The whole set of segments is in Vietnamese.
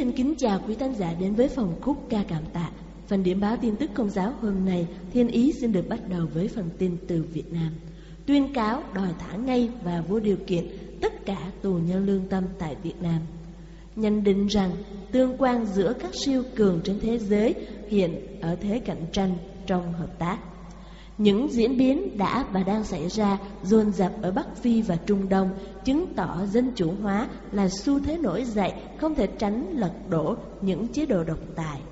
xin kính chào quý khán giả đến với phòng khúc ca cảm tạ. Phần điểm báo tin tức công giáo hôm nay, Thiên Ý xin được bắt đầu với phần tin từ Việt Nam. Tuyên cáo đòi thả ngay và vô điều kiện tất cả tù nhân lương tâm tại Việt Nam. Nhận định rằng tương quan giữa các siêu cường trên thế giới hiện ở thế cạnh tranh trong hợp tác. Những diễn biến đã và đang xảy ra dồn dập ở Bắc Phi và Trung Đông chứng tỏ dân chủ hóa là xu thế nổi dậy không thể tránh lật đổ những chế độ độc tài.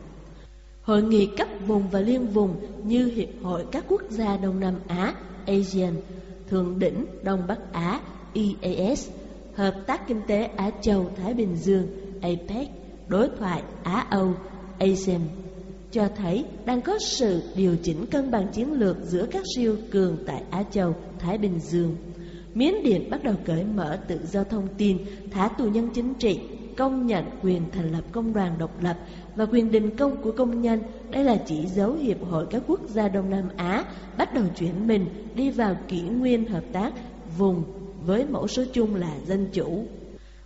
Hội nghị cấp vùng và liên vùng như Hiệp hội các quốc gia Đông Nam Á ASEAN, Thượng đỉnh Đông Bắc Á EAS, Hợp tác Kinh tế Á Châu Thái Bình Dương APEC, Đối thoại Á Âu ASEAN cho thấy đang có sự điều chỉnh cân bằng chiến lược giữa các siêu cường tại Á Châu, Thái Bình Dương. Miến Điện bắt đầu cởi mở tự do thông tin, thả tù nhân chính trị, công nhận quyền thành lập công đoàn độc lập và quyền đình công của công nhân. Đây là chỉ dấu Hiệp hội các quốc gia Đông Nam Á bắt đầu chuyển mình đi vào kỷ nguyên hợp tác vùng với mẫu số chung là dân chủ.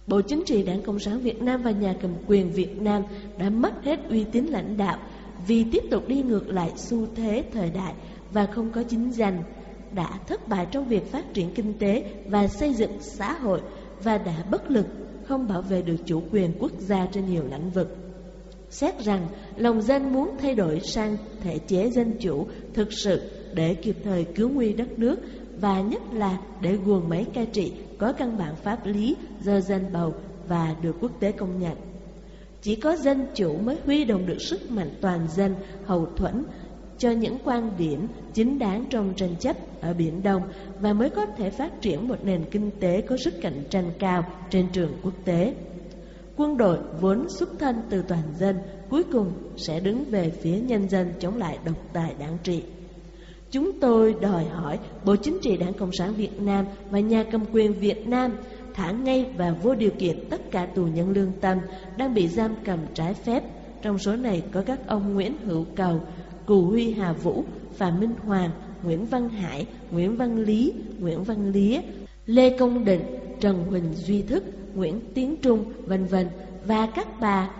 Bộ Chính trị Đảng Cộng sản Việt Nam và nhà cầm quyền Việt Nam đã mất hết uy tín lãnh đạo vì tiếp tục đi ngược lại xu thế thời đại và không có chính danh, đã thất bại trong việc phát triển kinh tế và xây dựng xã hội và đã bất lực không bảo vệ được chủ quyền quốc gia trên nhiều lĩnh vực. Xét rằng lòng dân muốn thay đổi sang thể chế dân chủ thực sự để kịp thời cứu nguy đất nước và nhất là để guồng máy cai trị có căn bản pháp lý do dân bầu và được quốc tế công nhận. Chỉ có dân chủ mới huy động được sức mạnh toàn dân, hậu thuẫn cho những quan điểm chính đáng trong tranh chấp ở Biển Đông và mới có thể phát triển một nền kinh tế có sức cạnh tranh cao trên trường quốc tế. Quân đội vốn xuất thân từ toàn dân, cuối cùng sẽ đứng về phía nhân dân chống lại độc tài đáng trị. Chúng tôi đòi hỏi Bộ Chính trị Đảng Cộng sản Việt Nam và nhà cầm quyền Việt Nam thả ngay và vô điều kiện tất cả tù nhân lương tâm đang bị giam cầm trái phép. Trong số này có các ông Nguyễn Hữu Cầu, Cù Huy Hà Vũ, Phạm Minh Hoàng, Nguyễn Văn Hải, Nguyễn Văn Lý, Nguyễn Văn Lía, Lê Công Định, Trần Huỳnh Duy Thức, Nguyễn Tiến Trung, vân vân và các bà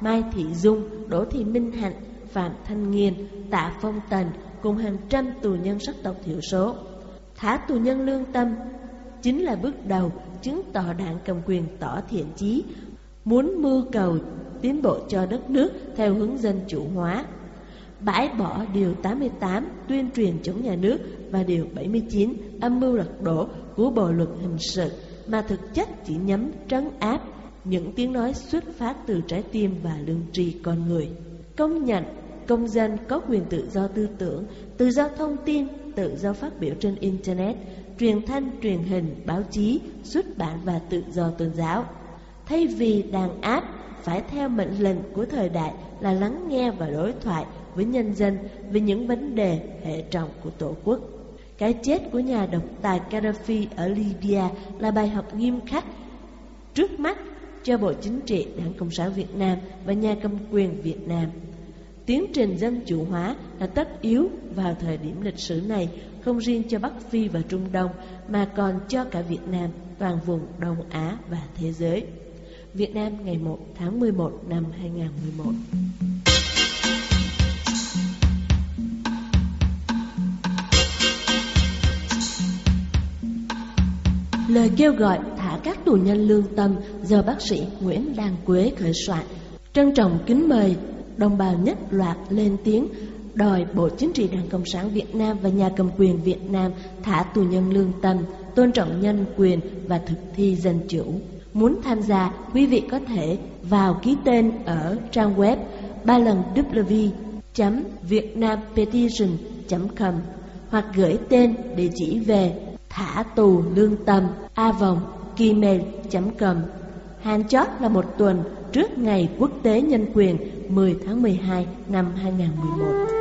Mai Thị Dung, Đỗ Thị Minh Hạnh, Phạm Thanh Nghiên, Tạ Phong Tần cùng hàng trăm tù nhân sắc tộc thiểu số. Thả tù nhân lương tâm chính là bước đầu chứng tỏ đảng cầm quyền tỏ thiện chí, muốn mưu cầu tiến bộ cho đất nước theo hướng dân chủ hóa. Bãi bỏ Điều 88 tuyên truyền chống nhà nước và Điều 79 âm mưu lật đổ của Bộ Luật Hình sự mà thực chất chỉ nhắm trấn áp những tiếng nói xuất phát từ trái tim và lương tri con người. Công nhận công dân có quyền tự do tư tưởng, tự do thông tin, tự do phát biểu trên Internet, truyền thanh, truyền hình, báo chí, xuất bản và tự do tôn giáo. Thay vì đàn áp, phải theo mệnh lệnh của thời đại là lắng nghe và đối thoại với nhân dân về những vấn đề hệ trọng của Tổ quốc. Cái chết của nhà độc tài Gaddafi ở Libya là bài học nghiêm khắc trước mắt cho Bộ Chính trị Đảng Cộng sản Việt Nam và nhà cầm quyền Việt Nam. Tiến trình dân chủ hóa là tất yếu vào thời điểm lịch sử này, không riêng cho Bắc Phi và Trung Đông, mà còn cho cả Việt Nam, toàn vùng Đông Á và thế giới. Việt Nam ngày 1 tháng 11 năm 2011 Lời kêu gọi thả các tù nhân lương tâm do bác sĩ Nguyễn Đăng Quế khởi soạn. Trân trọng kính mời đồng bào nhất loạt lên tiếng đòi Bộ Chính trị Đảng Cộng sản Việt Nam và nhà cầm quyền Việt Nam thả tù nhân lương tâm, tôn trọng nhân quyền và thực thi dân chủ. Muốn tham gia, quý vị có thể vào ký tên ở trang web ba lần www.vietnampetition.com hoặc gửi tên địa chỉ về thả tù lương tâm a vòng gmail.com. Hạn chót là một tuần trước ngày quốc tế nhân quyền 10 tháng 12 năm 2011.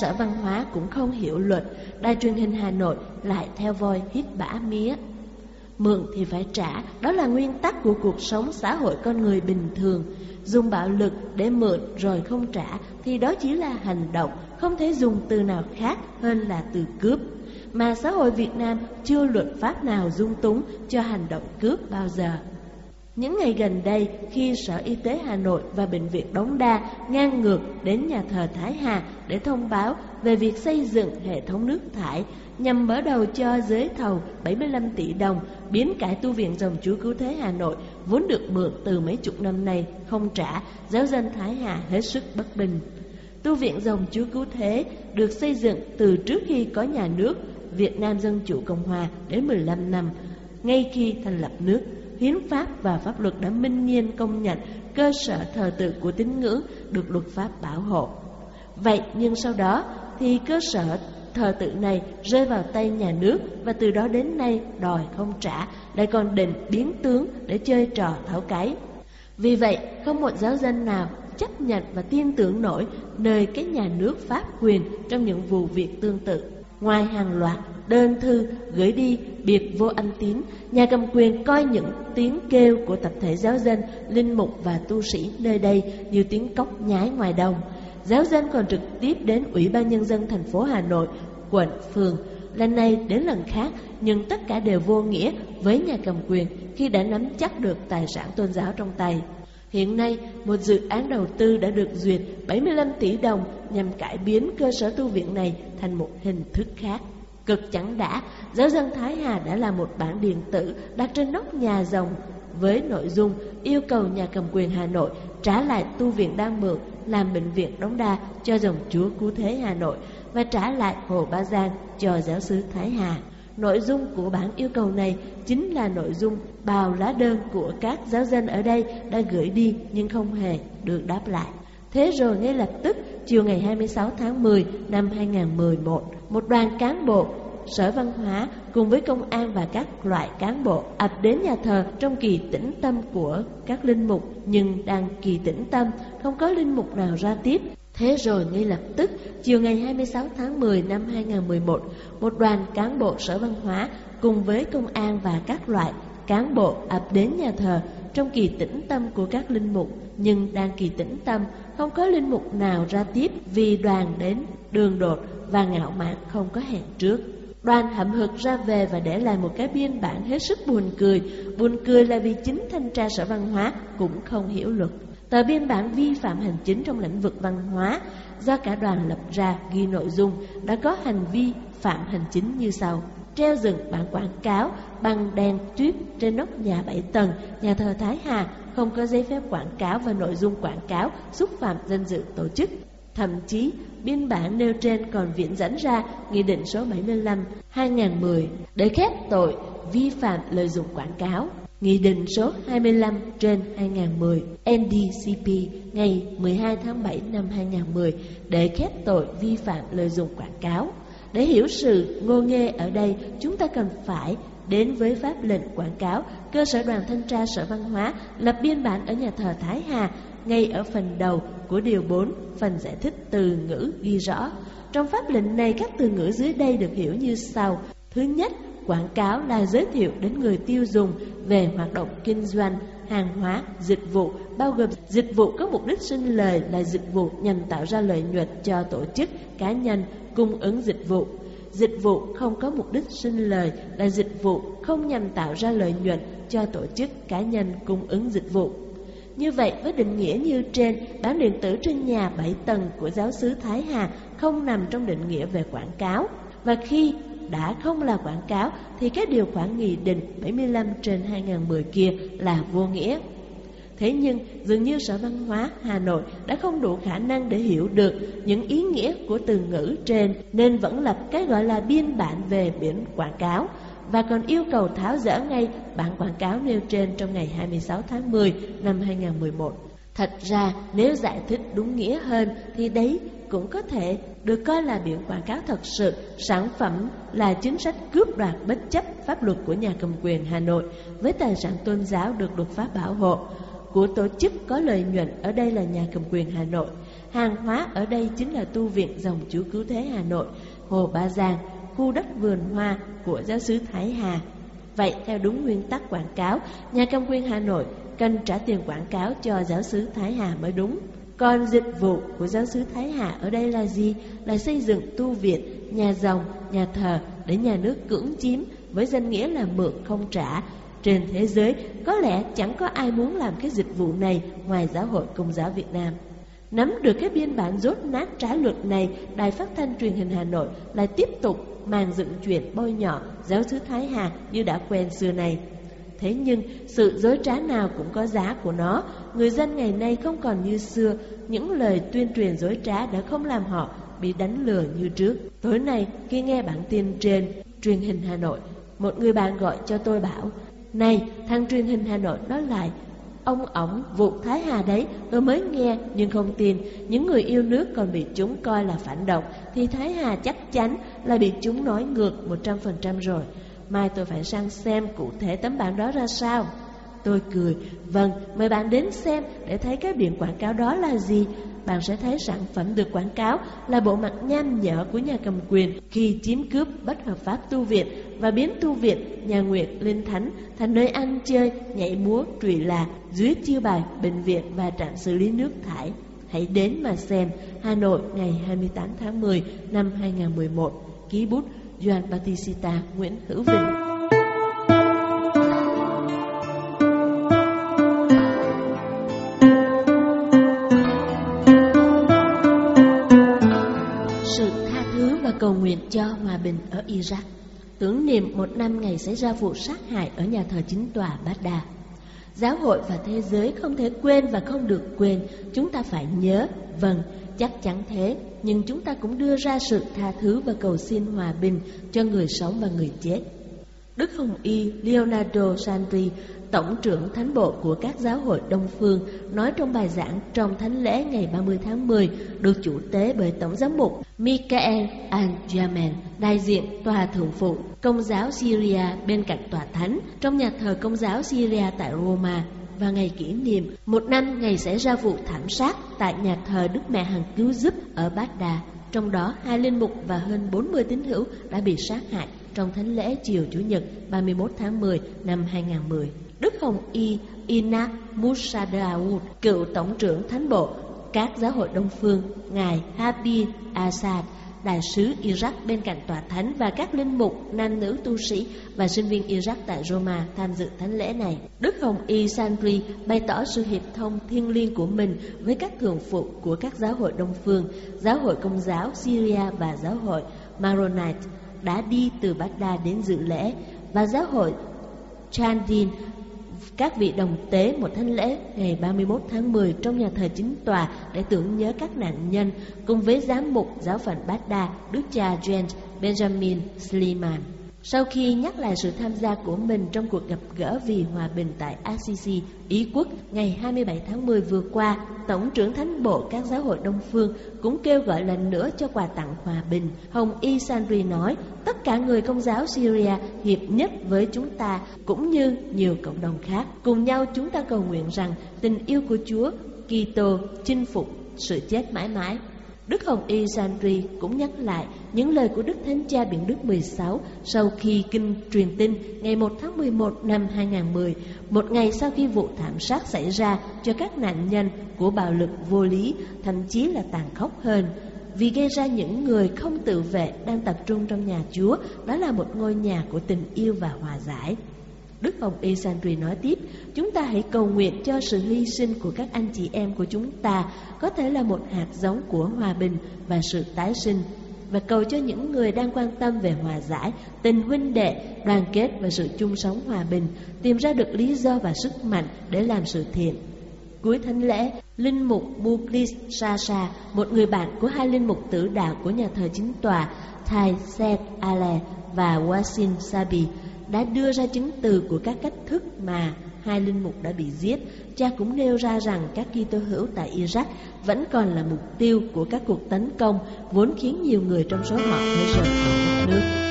Sở Văn hóa cũng không hiểu luật, đài truyền hình Hà Nội lại theo voi hít bả mía. Mượn thì phải trả, đó là nguyên tắc của cuộc sống xã hội con người bình thường. Dùng bạo lực để mượn rồi không trả thì đó chỉ là hành động, không thể dùng từ nào khác hơn là từ cướp. Mà xã hội Việt Nam chưa luật pháp nào dung túng cho hành động cướp bao giờ. Những ngày gần đây, khi Sở Y tế Hà Nội và Bệnh viện Đống Đa ngang ngược đến nhà thờ Thái Hà để thông báo về việc xây dựng hệ thống nước thải nhằm mở đầu cho giới thầu 75 tỷ đồng biến cải tu viện dòng Chúa Cứu Thế Hà Nội vốn được mượn từ mấy chục năm nay không trả, giáo dân Thái Hà hết sức bất bình. Tu viện dòng Chúa Cứu Thế được xây dựng từ trước khi có nhà nước Việt Nam Dân Chủ Cộng Hòa đến 15 năm, ngay khi thành lập nước hiến pháp và pháp luật đã minh nhiên công nhận cơ sở thờ tự của tín ngưỡng được luật pháp bảo hộ. Vậy nhưng sau đó thì cơ sở thờ tự này rơi vào tay nhà nước và từ đó đến nay đòi không trả, lại còn định biến tướng để chơi trò tháo cái. Vì vậy, không một giáo dân nào chấp nhận và tin tưởng nổi nơi cái nhà nước pháp quyền trong những vụ việc tương tự. Ngoài hàng loạt đơn thư gửi đi biệt vô anh tín, nhà cầm quyền coi những tiếng kêu của tập thể giáo dân, linh mục và tu sĩ nơi đây như tiếng cóc nhái ngoài đồng. Giáo dân còn trực tiếp đến Ủy ban Nhân dân thành phố Hà Nội, quận, phường, lần này đến lần khác, nhưng tất cả đều vô nghĩa với nhà cầm quyền khi đã nắm chắc được tài sản tôn giáo trong tay. Hiện nay, một dự án đầu tư đã được duyệt 75 tỷ đồng nhằm cải biến cơ sở tu viện này thành một hình thức khác. Cực chẳng đã, giáo dân Thái Hà đã là một bản điện tử đặt trên nóc nhà rồng với nội dung yêu cầu nhà cầm quyền Hà Nội trả lại tu viện đang mượn làm bệnh viện đống đa cho dòng chúa cứu thế Hà Nội và trả lại Hồ Ba Giang cho giáo sứ Thái Hà. Nội dung của bản yêu cầu này chính là nội dung bào lá đơn của các giáo dân ở đây đã gửi đi nhưng không hề được đáp lại. Thế rồi ngay lập tức, chiều ngày 26 tháng 10 năm 2011, một đoàn cán bộ Sở Văn hóa cùng với công an và các loại cán bộ ập đến nhà thờ trong kỳ tĩnh tâm của các linh mục nhưng đang kỳ tĩnh tâm, không có linh mục nào ra tiếp. Thế rồi ngay lập tức, chiều ngày 26 tháng 10 năm 2011, một đoàn cán bộ Sở Văn hóa cùng với công an và các loại cán bộ ập đến nhà thờ trong kỳ tĩnh tâm của các linh mục nhưng đang kỳ tĩnh tâm không có linh mục nào ra tiếp vì đoàn đến đường đột và ngạo mạn không có hẹn trước. Đoàn hậm hực ra về và để lại một cái biên bản hết sức buồn cười. Buồn cười là vì chính thanh tra sở văn hóa cũng không hiểu luật. Tờ biên bản vi phạm hành chính trong lĩnh vực văn hóa do cả đoàn lập ra ghi nội dung đã có hành vi phạm hành chính như sau. Treo dựng bản quảng cáo bằng đèn tuyết trên nóc nhà 7 tầng, nhà thờ Thái Hà không có giấy phép quảng cáo và nội dung quảng cáo xúc phạm danh dự tổ chức. Thậm chí, biên bản nêu trên còn viện dẫn ra Nghị định số 75-2010 để khép tội vi phạm lợi dụng quảng cáo. Nghị định số 25 trên 2010 NDCP ngày 12 tháng 7 năm 2010 để khép tội vi phạm lợi dụng quảng cáo. Để hiểu sự ngô nghê ở đây, chúng ta cần phải đến với pháp lệnh quảng cáo, cơ sở đoàn thanh tra sở văn hóa lập biên bản ở nhà thờ Thái Hà ngay ở phần đầu của điều 4, phần giải thích từ ngữ ghi rõ. Trong pháp lệnh này, các từ ngữ dưới đây được hiểu như sau. Thứ nhất, quảng cáo là giới thiệu đến người tiêu dùng về hoạt động kinh doanh, hàng hóa, dịch vụ, bao gồm dịch vụ có mục đích sinh lời là dịch vụ nhằm tạo ra lợi nhuận cho tổ chức, cá nhân, cung ứng dịch vụ. Dịch vụ không có mục đích sinh lời là dịch vụ không nhằm tạo ra lợi nhuận cho tổ chức cá nhân cung ứng dịch vụ. Như vậy, với định nghĩa như trên, báo điện tử trên nhà 7 tầng của giáo sứ Thái Hà không nằm trong định nghĩa về quảng cáo. Và khi đã không là quảng cáo thì các điều khoản nghị định 75 trên 2010 kia là vô nghĩa. Thế nhưng dường như Sở Văn hóa Hà Nội đã không đủ khả năng để hiểu được những ý nghĩa của từ ngữ trên nên vẫn lập cái gọi là biên bản về biển quảng cáo và còn yêu cầu tháo dỡ ngay bản quảng cáo nêu trên trong ngày 26 tháng 10 năm 2011. Thật ra nếu giải thích đúng nghĩa hơn thì đấy cũng có thể được coi là biển quảng cáo thật sự, sản phẩm là chính sách cướp đoạt bất chấp pháp luật của nhà cầm quyền Hà Nội với tài sản tôn giáo được luật pháp bảo hộ của tổ chức có lợi nhuận ở đây là nhà cầm quyền Hà Nội. Hàng hóa ở đây chính là tu viện dòng chú cứu thế Hà Nội, Hồ Ba Giang, khu đất vườn hoa của giáo sứ Thái Hà. Vậy theo đúng nguyên tắc quảng cáo, nhà cầm quyền Hà Nội cần trả tiền quảng cáo cho giáo sứ Thái Hà mới đúng. Còn dịch vụ của giáo sứ Thái Hà ở đây là gì? Là xây dựng tu viện, nhà dòng, nhà thờ để nhà nước cưỡng chiếm với danh nghĩa là mượn không trả trên thế giới, có lẽ chẳng có ai muốn làm cái dịch vụ này ngoài giáo hội Công giáo Việt Nam. Nắm được cái biên bản rốt nát trái luật này, Đài Phát thanh Truyền hình Hà Nội lại tiếp tục màn dựng chuyện bôi nhọ giáo sứ Thái Hà như đã quen xưa này. Thế nhưng, sự dối trá nào cũng có giá của nó. Người dân ngày nay không còn như xưa, những lời tuyên truyền dối trá đã không làm họ bị đánh lừa như trước. Tối nay, khi nghe bản tin trên truyền hình Hà Nội, một người bạn gọi cho tôi bảo, này, thằng truyền hình Hà Nội nói lại, ông ổng vụ Thái Hà đấy, tôi mới nghe nhưng không tin. Những người yêu nước còn bị chúng coi là phản động, thì Thái Hà chắc chắn là bị chúng nói ngược 100% rồi. Mai tôi phải sang xem cụ thể tấm bản đó ra sao. Tôi cười, vâng, mời bạn đến xem để thấy cái biển quảng cáo đó là gì. Bạn sẽ thấy sản phẩm được quảng cáo là bộ mặt nham nhở của nhà cầm quyền khi chiếm cướp bất hợp pháp tu viện và biến tu viện, nhà nguyện, linh thánh thành nơi ăn chơi, nhảy múa, trụy là dưới chiêu bài bệnh viện và trạm xử lý nước thải. Hãy đến mà xem Hà Nội ngày 28 tháng 10 năm 2011 Ký bút Doan Batista Nguyễn Hữu Vinh. Sự tha thứ và cầu nguyện cho hòa bình ở Iraq. Tưởng niệm một năm ngày xảy ra vụ sát hại ở nhà thờ chính tòa Bát Đà. Giáo hội và thế giới không thể quên và không được quên Chúng ta phải nhớ, vâng, chắc chắn thế Nhưng chúng ta cũng đưa ra sự tha thứ và cầu xin hòa bình cho người sống và người chết Đức Hồng Y Leonardo Santi. Tổng trưởng Thánh Bộ của các giáo hội Đông Phương, nói trong bài giảng trong Thánh lễ ngày 30 tháng 10, được chủ tế bởi Tổng giám mục Michael Anjamen, đại diện Tòa Thượng phụ Công giáo Syria bên cạnh Tòa Thánh, trong nhà thờ Công giáo Syria tại Roma và ngày kỷ niệm một năm ngày xảy ra vụ thảm sát tại nhà thờ Đức Mẹ Hằng Cứu Giúp ở Baghdad. Trong đó, hai linh mục và hơn 40 tín hữu đã bị sát hại trong thánh lễ chiều Chủ nhật 31 tháng 10 năm 2010. Đức Hồng Y Inak Musadawood, cựu tổng trưởng thánh bộ các giáo hội Đông Phương, Ngài Habib Assad, đại sứ Iraq bên cạnh tòa thánh và các linh mục, nam nữ tu sĩ và sinh viên Iraq tại Roma tham dự thánh lễ này. Đức Hồng Y Sanri bày tỏ sự hiệp thông thiêng liêng của mình với các thường phụ của các giáo hội Đông Phương, giáo hội Công giáo Syria và giáo hội Maronite đã đi từ Baghdad đến dự lễ và giáo hội Chandin các vị đồng tế một thánh lễ ngày 31 tháng 10 trong nhà thờ chính tòa để tưởng nhớ các nạn nhân, cùng với giám mục giáo phận Baghdad, Đức cha James Benjamin Sliman. Sau khi nhắc lại sự tham gia của mình trong cuộc gặp gỡ vì hòa bình tại Assisi, Ý quốc ngày 27 tháng 10 vừa qua, Tổng trưởng Thánh bộ các giáo hội Đông Phương cũng kêu gọi lần nữa cho quà tặng hòa bình. Hồng Y Sandri nói, tất cả người công giáo Syria hiệp nhất với chúng ta cũng như nhiều cộng đồng khác. Cùng nhau chúng ta cầu nguyện rằng tình yêu của Chúa Kitô chinh phục sự chết mãi mãi Đức Hồng Y Sandri cũng nhắc lại những lời của Đức Thánh Cha Biển Đức 16 sau khi kinh truyền tin ngày 1 tháng 11 năm 2010, một ngày sau khi vụ thảm sát xảy ra cho các nạn nhân của bạo lực vô lý, thậm chí là tàn khốc hơn. Vì gây ra những người không tự vệ đang tập trung trong nhà Chúa, đó là một ngôi nhà của tình yêu và hòa giải. Đức ông Esandri nói tiếp, chúng ta hãy cầu nguyện cho sự hy sinh của các anh chị em của chúng ta có thể là một hạt giống của hòa bình và sự tái sinh và cầu cho những người đang quan tâm về hòa giải, tình huynh đệ, đoàn kết và sự chung sống hòa bình tìm ra được lý do và sức mạnh để làm sự thiện. Cuối thánh lễ, Linh mục Muklis Sasa, một người bạn của hai linh mục tử đạo của nhà thờ chính tòa Thai Seth Ale và Wasin Sabi, đã đưa ra chứng từ của các cách thức mà hai linh mục đã bị giết. Cha cũng nêu ra rằng các Kitô hữu tại Iraq vẫn còn là mục tiêu của các cuộc tấn công, vốn khiến nhiều người trong số họ phải rời khỏi đất nước.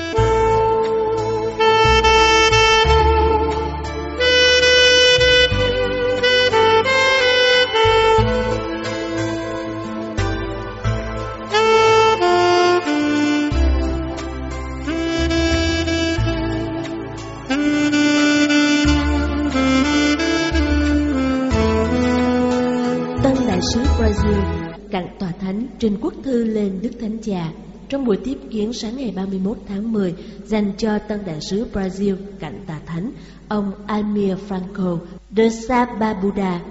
Già trong buổi tiếp kiến sáng ngày 31 tháng 10 dành cho Tân Đại sứ Brazil cạnh Tà Thánh, ông Almir Franco de Sababuda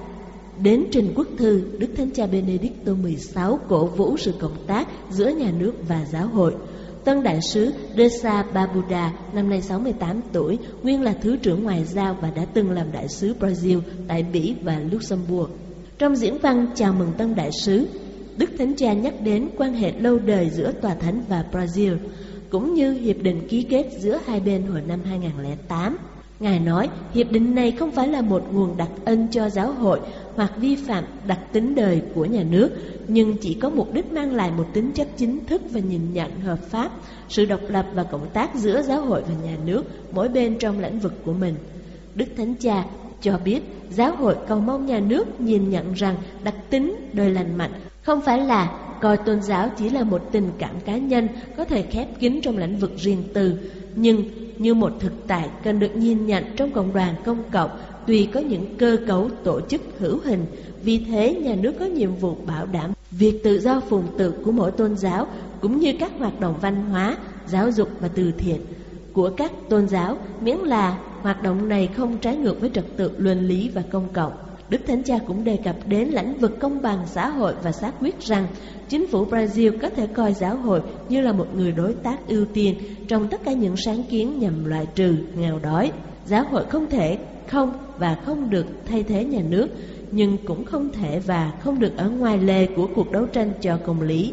đến trình quốc thư Đức Thánh Cha Benedicto XVI cổ vũ sự cộng tác giữa nhà nước và giáo hội. Tân Đại sứ De Babuda, năm nay 68 tuổi, nguyên là Thứ trưởng Ngoại giao và đã từng làm Đại sứ Brazil tại Bỉ và Luxembourg. Trong diễn văn chào mừng Tân Đại sứ, Đức Thánh Cha nhắc đến quan hệ lâu đời giữa Tòa Thánh và Brazil, cũng như hiệp định ký kết giữa hai bên hồi năm 2008. Ngài nói, hiệp định này không phải là một nguồn đặc ân cho giáo hội hoặc vi phạm đặc tính đời của nhà nước, nhưng chỉ có mục đích mang lại một tính chất chính thức và nhìn nhận hợp pháp, sự độc lập và cộng tác giữa giáo hội và nhà nước, mỗi bên trong lĩnh vực của mình. Đức Thánh Cha cho biết giáo hội cầu mong nhà nước nhìn nhận rằng đặc tính đời lành mạnh không phải là coi tôn giáo chỉ là một tình cảm cá nhân có thể khép kín trong lĩnh vực riêng tư, nhưng như một thực tại cần được nhìn nhận trong cộng đoàn công cộng tuy có những cơ cấu tổ chức hữu hình. Vì thế, nhà nước có nhiệm vụ bảo đảm việc tự do phụng tự của mỗi tôn giáo cũng như các hoạt động văn hóa, giáo dục và từ thiện của các tôn giáo miễn là hoạt động này không trái ngược với trật tự luân lý và công cộng. Đức Thánh Cha cũng đề cập đến lĩnh vực công bằng xã hội và xác quyết rằng chính phủ Brazil có thể coi giáo hội như là một người đối tác ưu tiên trong tất cả những sáng kiến nhằm loại trừ nghèo đói. Giáo hội không thể không và không được thay thế nhà nước, nhưng cũng không thể và không được ở ngoài lề của cuộc đấu tranh cho công lý.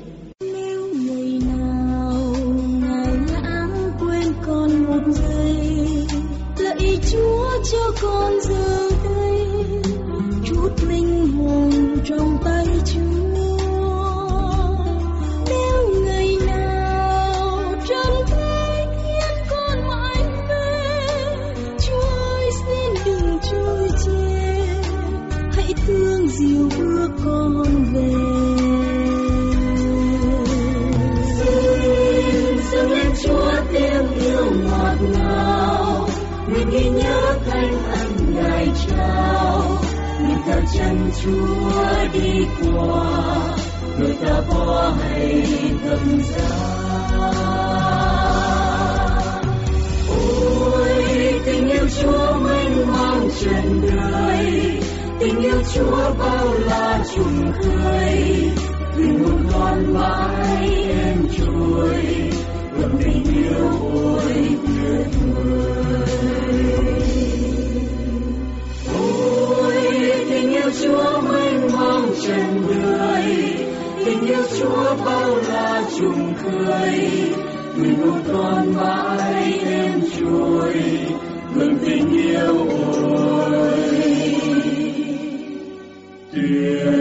Chân Chúa đi qua, người ta bỏ hay cầm giá ôi, tình yêu Chúa mênh mang trần đời, tình yêu Chúa bao la trùng khơi. Linh hồn con mãi em trôi ngập tình yêu ôi tuyệt vời yêu Chúa mênh mông trần đời tình yêu Chúa bao la trùng khơi người một con mãi đêm chuối. Ngừng tình yêu ôi. Tuyệt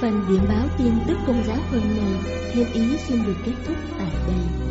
Phần điểm báo tin tức công giáo hôm nay, theo ý xin được kết thúc tại đây.